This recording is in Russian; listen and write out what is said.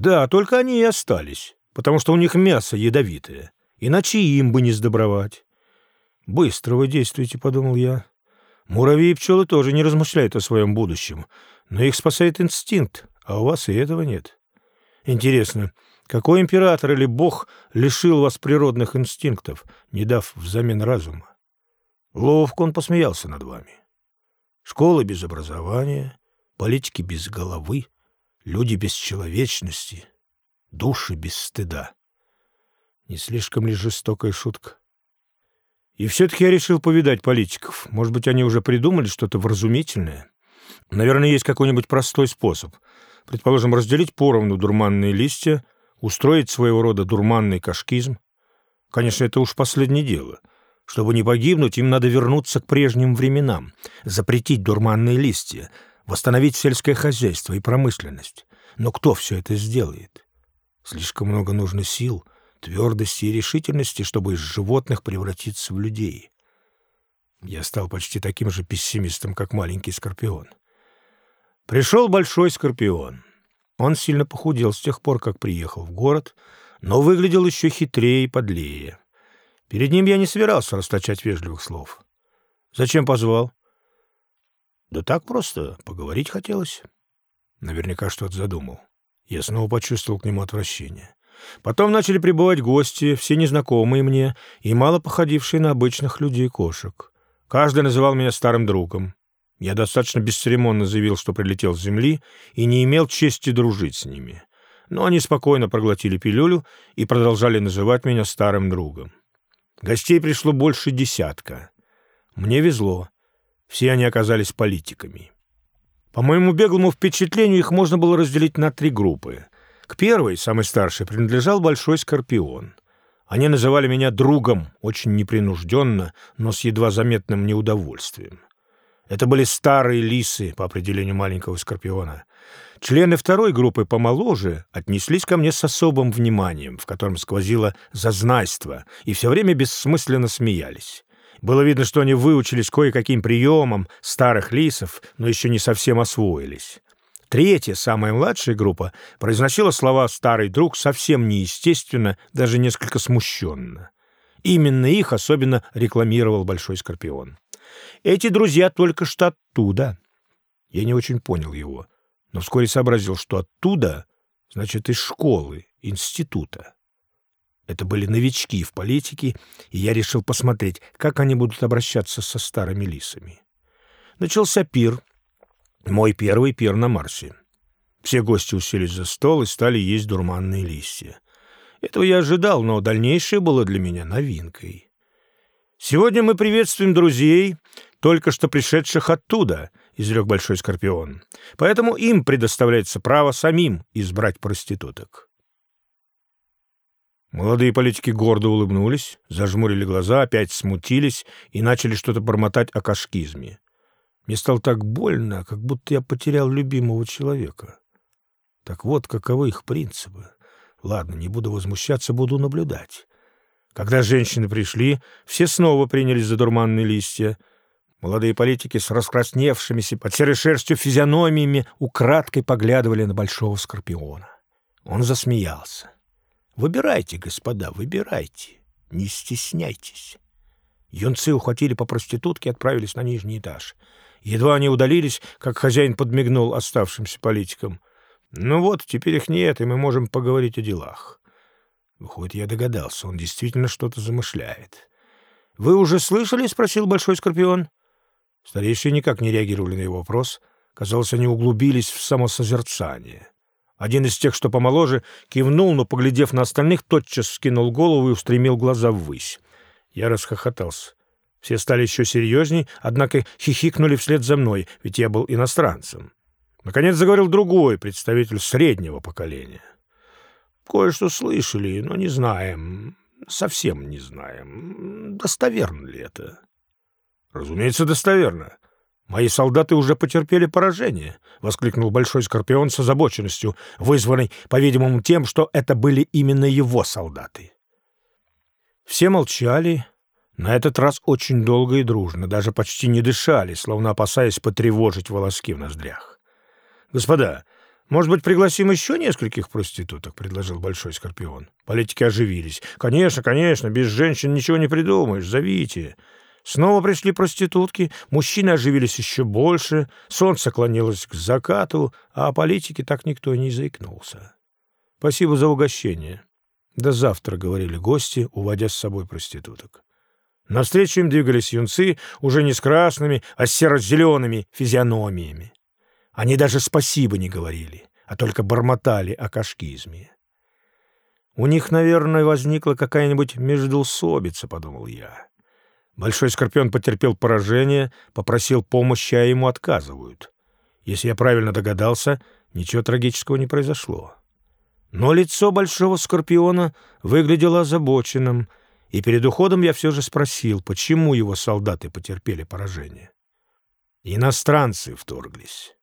Да, только они и остались, потому что у них мясо ядовитое, иначе им бы не сдобровать. «Быстро вы действуете», — подумал я. «Муравьи и пчелы тоже не размышляют о своем будущем, но их спасает инстинкт, а у вас и этого нет. Интересно, какой император или бог лишил вас природных инстинктов, не дав взамен разума? Ловко он посмеялся над вами. Школы без образования, политики без головы, люди без человечности, души без стыда. Не слишком ли жестокая шутка? И все-таки я решил повидать политиков. Может быть, они уже придумали что-то вразумительное? Наверное, есть какой-нибудь простой способ. Предположим, разделить поровну дурманные листья, устроить своего рода дурманный кашкизм. Конечно, это уж последнее дело. Чтобы не погибнуть, им надо вернуться к прежним временам, запретить дурманные листья, восстановить сельское хозяйство и промышленность. Но кто все это сделает? Слишком много нужно сил — твердости и решительности, чтобы из животных превратиться в людей. Я стал почти таким же пессимистом, как маленький скорпион. Пришел большой скорпион. Он сильно похудел с тех пор, как приехал в город, но выглядел еще хитрее и подлее. Перед ним я не собирался расточать вежливых слов. «Зачем позвал?» «Да так просто, поговорить хотелось». Наверняка что-то задумал. Я снова почувствовал к нему отвращение. Потом начали прибывать гости, все незнакомые мне и мало походившие на обычных людей кошек. Каждый называл меня старым другом. Я достаточно бесцеремонно заявил, что прилетел с земли и не имел чести дружить с ними. Но они спокойно проглотили пилюлю и продолжали называть меня старым другом. Гостей пришло больше десятка. Мне везло. Все они оказались политиками. По моему беглому впечатлению, их можно было разделить на три группы — к первой, самой старшей, принадлежал большой скорпион. Они называли меня другом, очень непринужденно, но с едва заметным неудовольствием. Это были старые лисы, по определению маленького скорпиона. Члены второй группы помоложе отнеслись ко мне с особым вниманием, в котором сквозило зазнайство, и все время бессмысленно смеялись. Было видно, что они выучились кое-каким приемам старых лисов, но еще не совсем освоились. Третья, самая младшая группа, произносила слова «старый друг» совсем неестественно, даже несколько смущенно. Именно их особенно рекламировал Большой Скорпион. Эти друзья только что оттуда. Я не очень понял его, но вскоре сообразил, что оттуда, значит, из школы, института. Это были новички в политике, и я решил посмотреть, как они будут обращаться со старыми лисами. Начался пир, мой первый пир на Марсе. Все гости уселись за стол и стали есть дурманные листья. Этого я ожидал, но дальнейшее было для меня новинкой. «Сегодня мы приветствуем друзей, только что пришедших оттуда», — изрек Большой Скорпион. «Поэтому им предоставляется право самим избрать проституток». Молодые политики гордо улыбнулись, зажмурили глаза, опять смутились и начали что-то бормотать о кашкизме. Мне стало так больно, как будто я потерял любимого человека. Так вот, каковы их принципы. Ладно, не буду возмущаться, буду наблюдать. Когда женщины пришли, все снова принялись за дурманные листья. Молодые политики с раскрасневшимися под серой шерстью физиономиями украдкой поглядывали на большого скорпиона. Он засмеялся. «Выбирайте, господа, выбирайте. Не стесняйтесь». Юнцы ухватили по проститутке и отправились на нижний этаж — Едва они удалились, как хозяин подмигнул оставшимся политикам. «Ну вот, теперь их нет, и мы можем поговорить о делах». Выходит, я догадался, он действительно что-то замышляет. «Вы уже слышали?» — спросил Большой Скорпион. Старейшие никак не реагировали на его вопрос. Казалось, они углубились в самосозерцание. Один из тех, что помоложе, кивнул, но, поглядев на остальных, тотчас скинул голову и устремил глаза ввысь. Я расхохотался. Все стали еще серьезней, однако хихикнули вслед за мной, ведь я был иностранцем. Наконец заговорил другой представитель среднего поколения. Кое-что слышали, но не знаем, совсем не знаем, достоверно ли это. Разумеется, достоверно. Мои солдаты уже потерпели поражение, — воскликнул Большой Скорпион с озабоченностью, вызванной, по-видимому, тем, что это были именно его солдаты. Все молчали, на этот раз очень долго и дружно, даже почти не дышали, словно опасаясь потревожить волоски в ноздрях. «Господа, «Может быть, пригласим еще нескольких проституток?» — предложил Большой Скорпион. Политики оживились. «Конечно, конечно, без женщин ничего не придумаешь, зовите». Снова пришли проститутки, мужчины оживились еще больше, солнце клонилось к закату, а о политике так никто и не заикнулся. «Спасибо за угощение». «До завтра», — говорили гости, уводя с собой проституток. Навстречу им двигались юнцы уже не с красными, а с серо-зелеными физиономиями. Они даже спасибо не говорили, а только бормотали о кашкизме. «У них, наверное, возникла какая-нибудь междоусобица», — подумал я. Большой Скорпион потерпел поражение, попросил помощи, а ему отказывают. Если я правильно догадался, ничего трагического не произошло. Но лицо Большого Скорпиона выглядело озабоченным, и перед уходом я все же спросил, почему его солдаты потерпели поражение. Иностранцы вторглись.